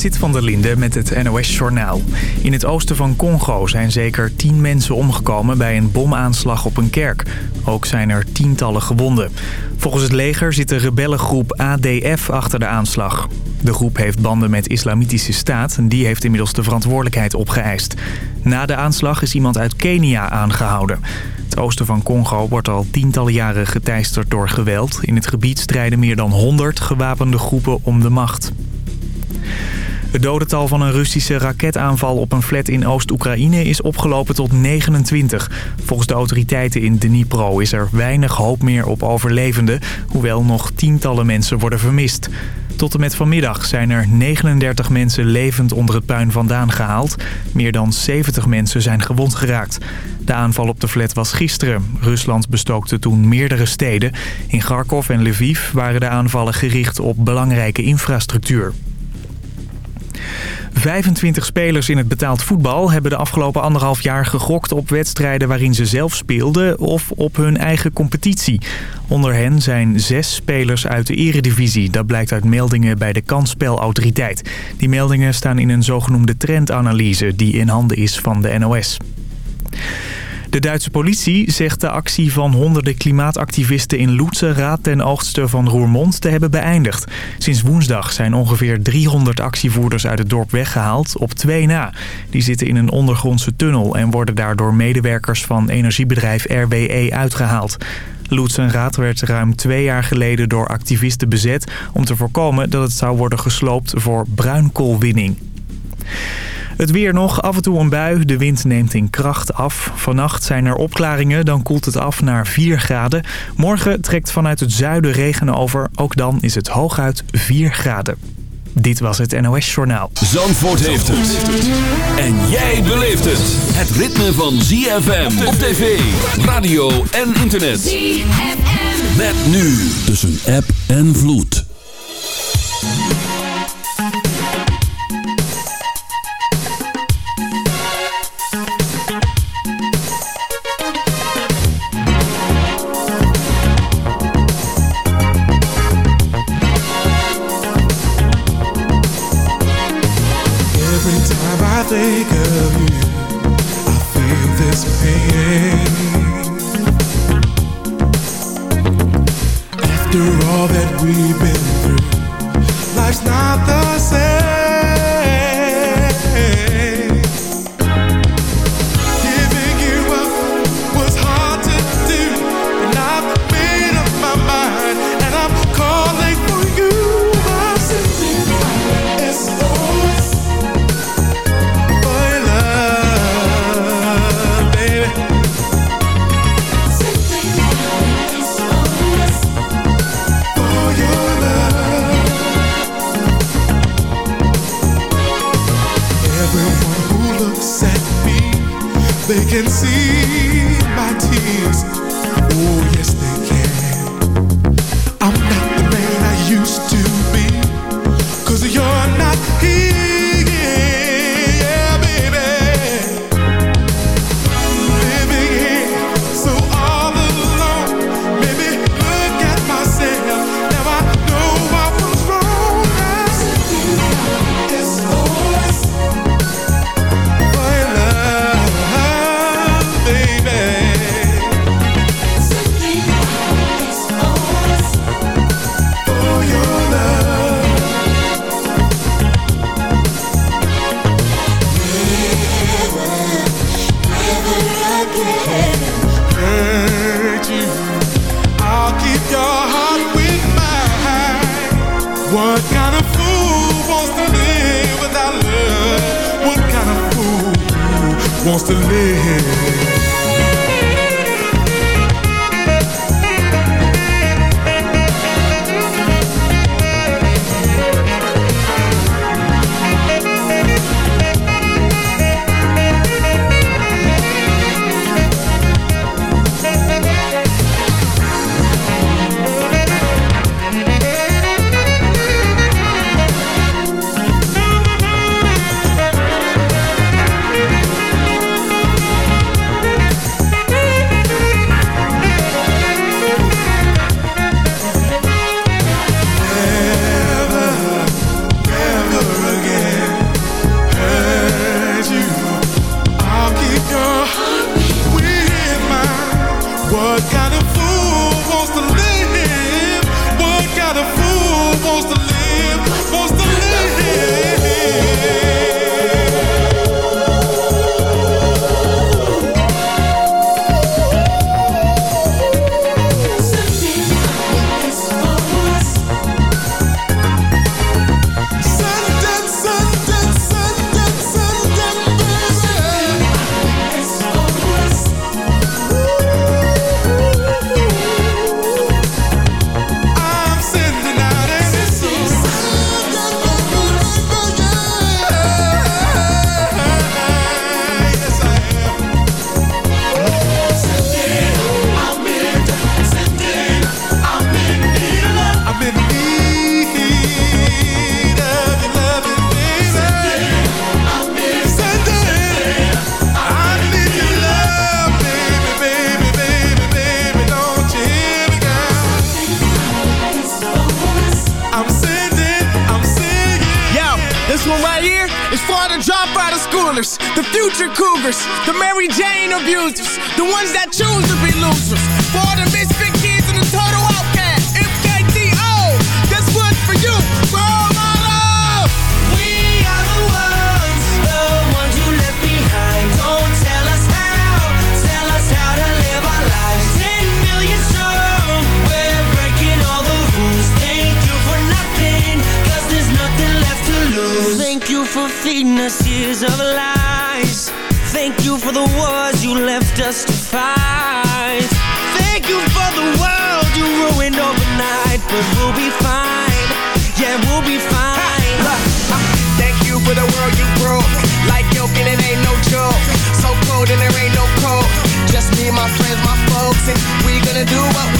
Sit van der Linde met het NOS-journaal. In het oosten van Congo zijn zeker tien mensen omgekomen bij een bomaanslag op een kerk. Ook zijn er tientallen gewonden. Volgens het leger zit de rebellengroep ADF achter de aanslag. De groep heeft banden met islamitische staat en die heeft inmiddels de verantwoordelijkheid opgeëist. Na de aanslag is iemand uit Kenia aangehouden. Het oosten van Congo wordt al tientallen jaren geteisterd door geweld. In het gebied strijden meer dan 100 gewapende groepen om de macht. Het dodental van een Russische raketaanval op een flat in Oost-Oekraïne is opgelopen tot 29. Volgens de autoriteiten in Dnipro is er weinig hoop meer op overlevenden... hoewel nog tientallen mensen worden vermist. Tot en met vanmiddag zijn er 39 mensen levend onder het puin vandaan gehaald. Meer dan 70 mensen zijn gewond geraakt. De aanval op de flat was gisteren. Rusland bestookte toen meerdere steden. In Kharkov en Lviv waren de aanvallen gericht op belangrijke infrastructuur. 25 spelers in het betaald voetbal hebben de afgelopen anderhalf jaar gegokt op wedstrijden waarin ze zelf speelden of op hun eigen competitie. Onder hen zijn zes spelers uit de eredivisie. Dat blijkt uit meldingen bij de kansspelautoriteit. Die meldingen staan in een zogenoemde trendanalyse die in handen is van de NOS. De Duitse politie zegt de actie van honderden klimaatactivisten in Loetsenraad ten oogste van Roermond te hebben beëindigd. Sinds woensdag zijn ongeveer 300 actievoerders uit het dorp weggehaald, op twee na. Die zitten in een ondergrondse tunnel en worden daardoor medewerkers van energiebedrijf RWE uitgehaald. Loetsenraad werd ruim twee jaar geleden door activisten bezet om te voorkomen dat het zou worden gesloopt voor bruinkoolwinning. Het weer nog, af en toe een bui. De wind neemt in kracht af. Vannacht zijn er opklaringen, dan koelt het af naar 4 graden. Morgen trekt vanuit het zuiden regen over. Ook dan is het hooguit 4 graden. Dit was het NOS Journaal. Zandvoort heeft het. En jij beleeft het. Het ritme van ZFM op tv, radio en internet. ZFM. Met nu tussen app en vloed. abusers, the ones that choose to be losers. For the do what we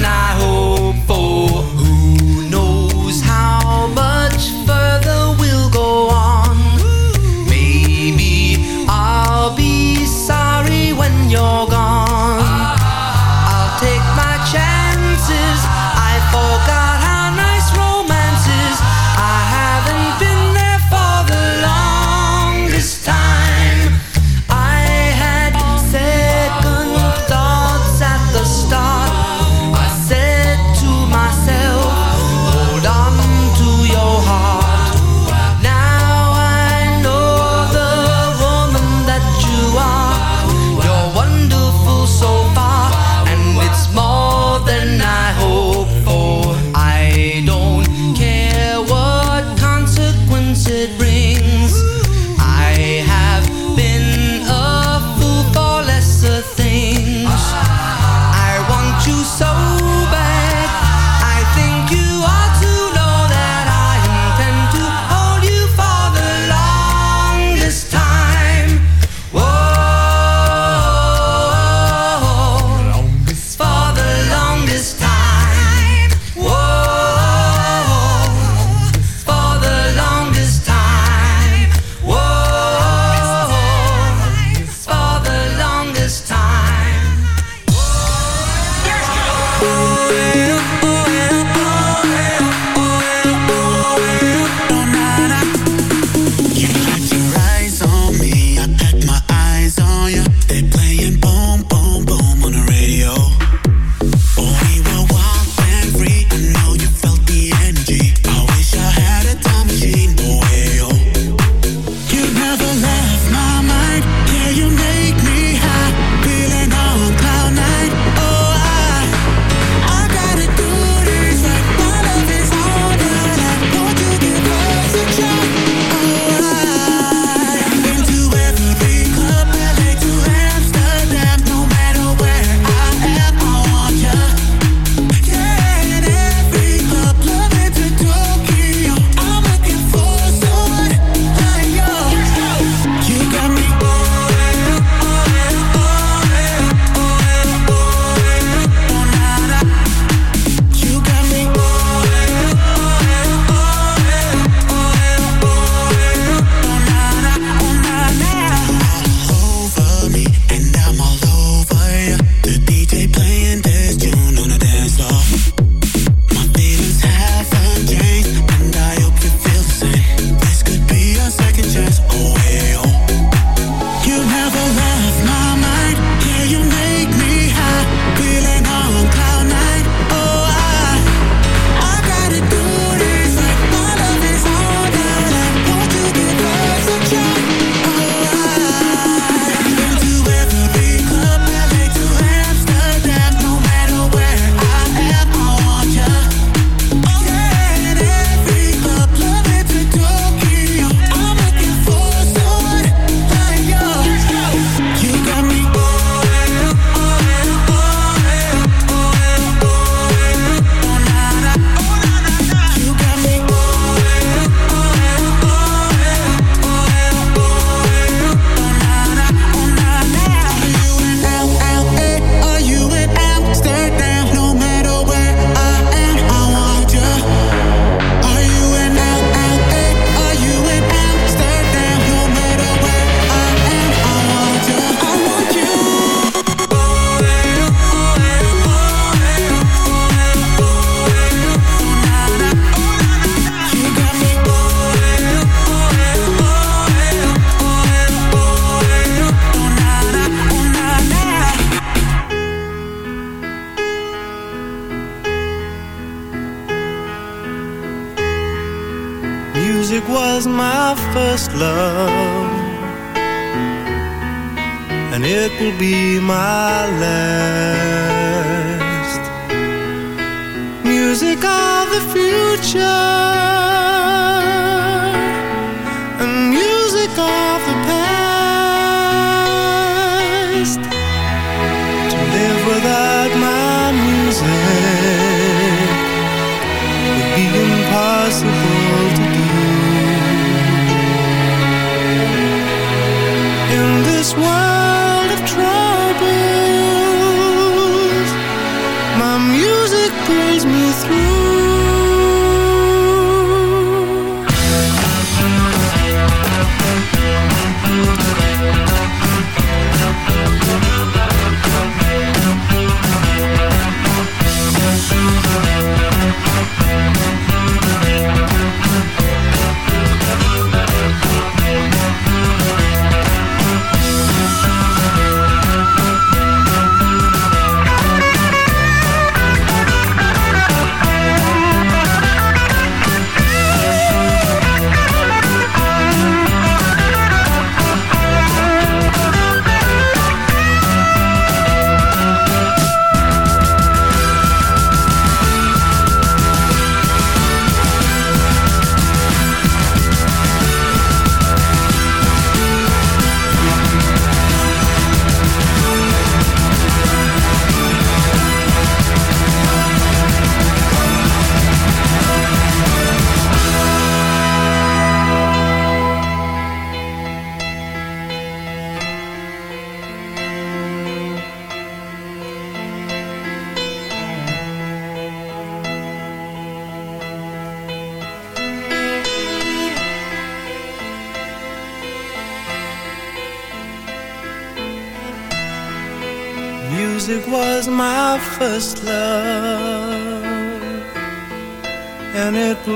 na rua.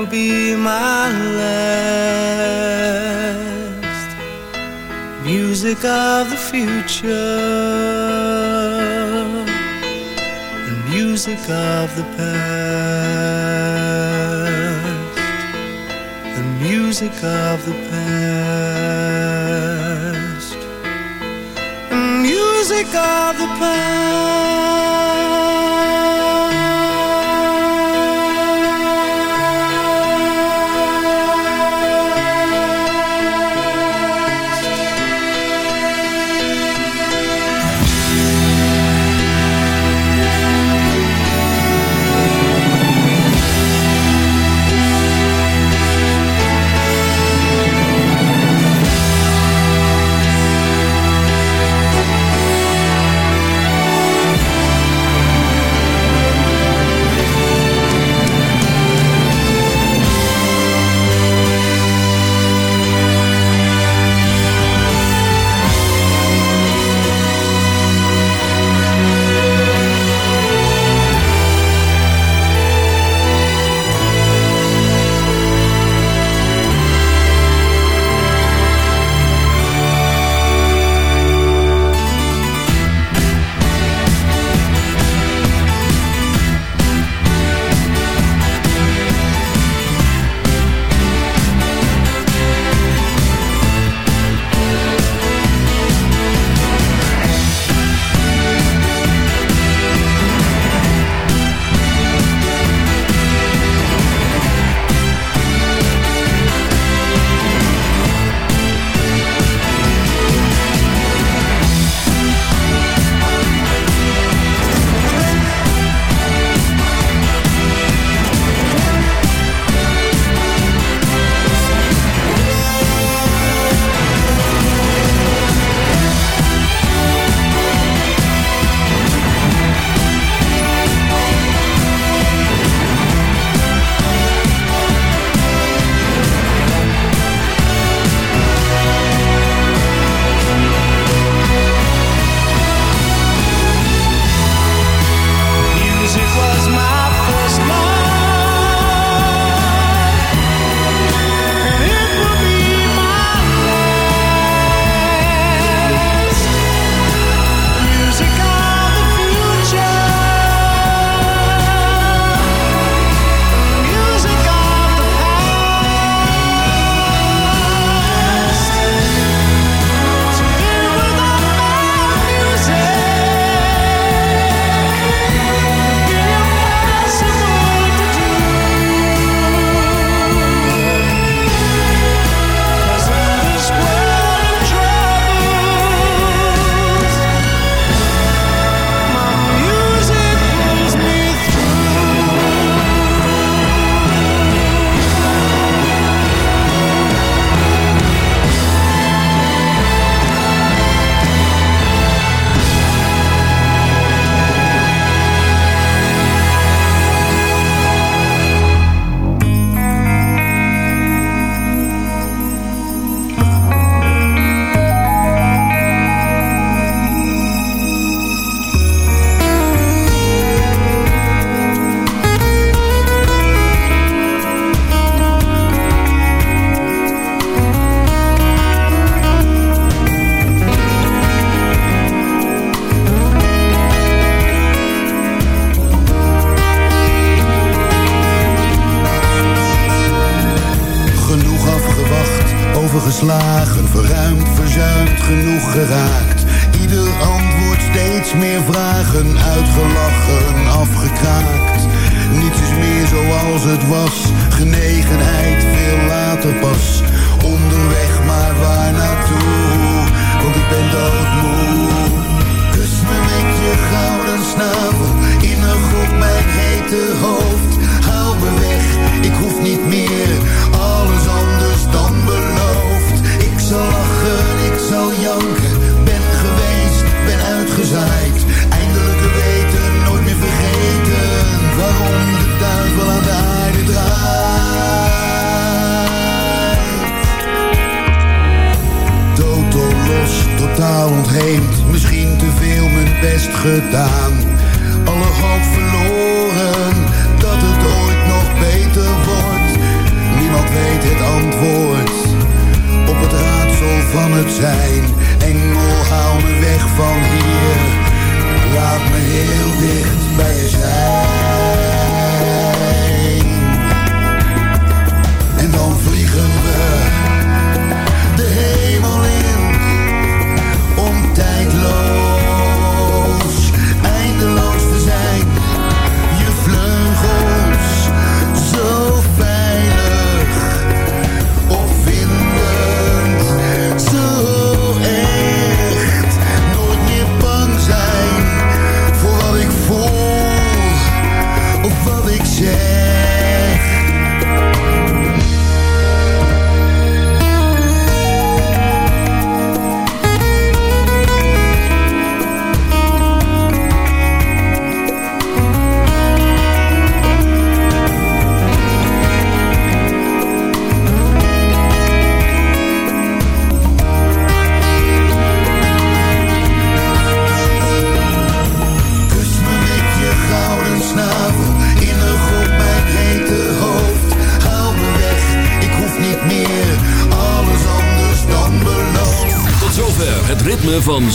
Be my last. Music of the future, and music of the past, and music of the past. The music of the 伟大。